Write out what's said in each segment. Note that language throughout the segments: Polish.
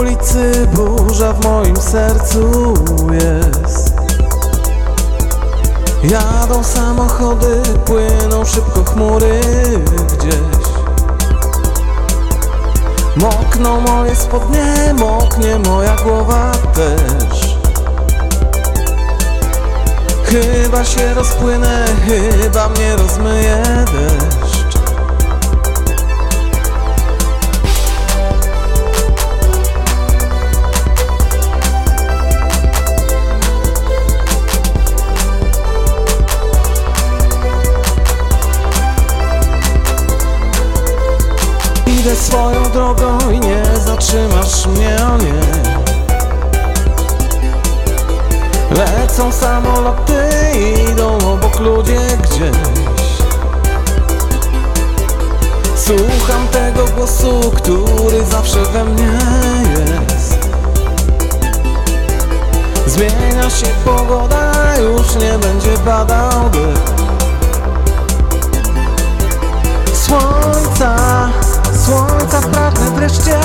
ulicy burza w moim sercu jest. Jadą samochody, płyną szybko chmury gdzieś. Mokną moje spodnie, moknie moja głowa też. Chyba się rozpłynę, chyba mnie rozmyje deszcz Idę swoją drogą i nie zatrzymasz mnie, o nie. Lecą samoloty, idą obok ludzie gdzieś. Słucham tego głosu, który zawsze we mnie jest. Zmienia się pogoda, już nie będzie badał pragnę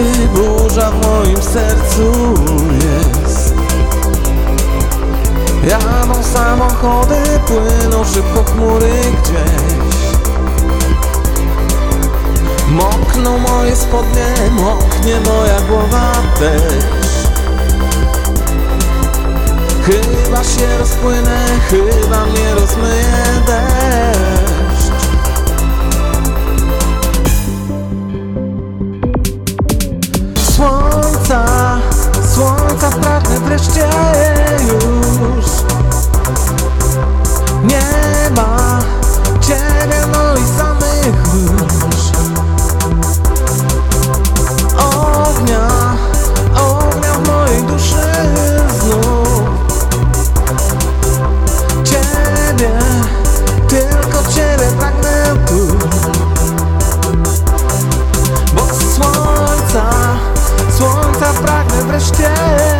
ulicy, burza w moim sercu jest. Jadą samochody, płyną szybko chmury gdzieś. Mokną moje spodnie, moknie moja głowa też. Chyba się rozpłynę, chyba mnie rozmyje wreszcie już Nie ma Ciebie, no i samych już. Ognia, ognia w mojej duszy znów. Ciebie, tylko Ciebie pragnę tu. Bo słońca, słońca pragnę wreszcie.